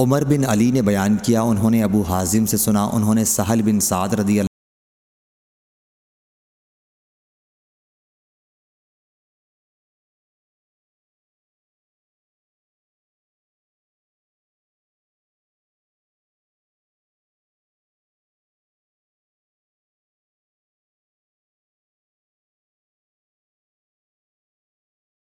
عمر بن علی نے بیان کیا، انہوں نے ابو حازم سے سنا، انہوں نے سہل بن سعد رضی اللہ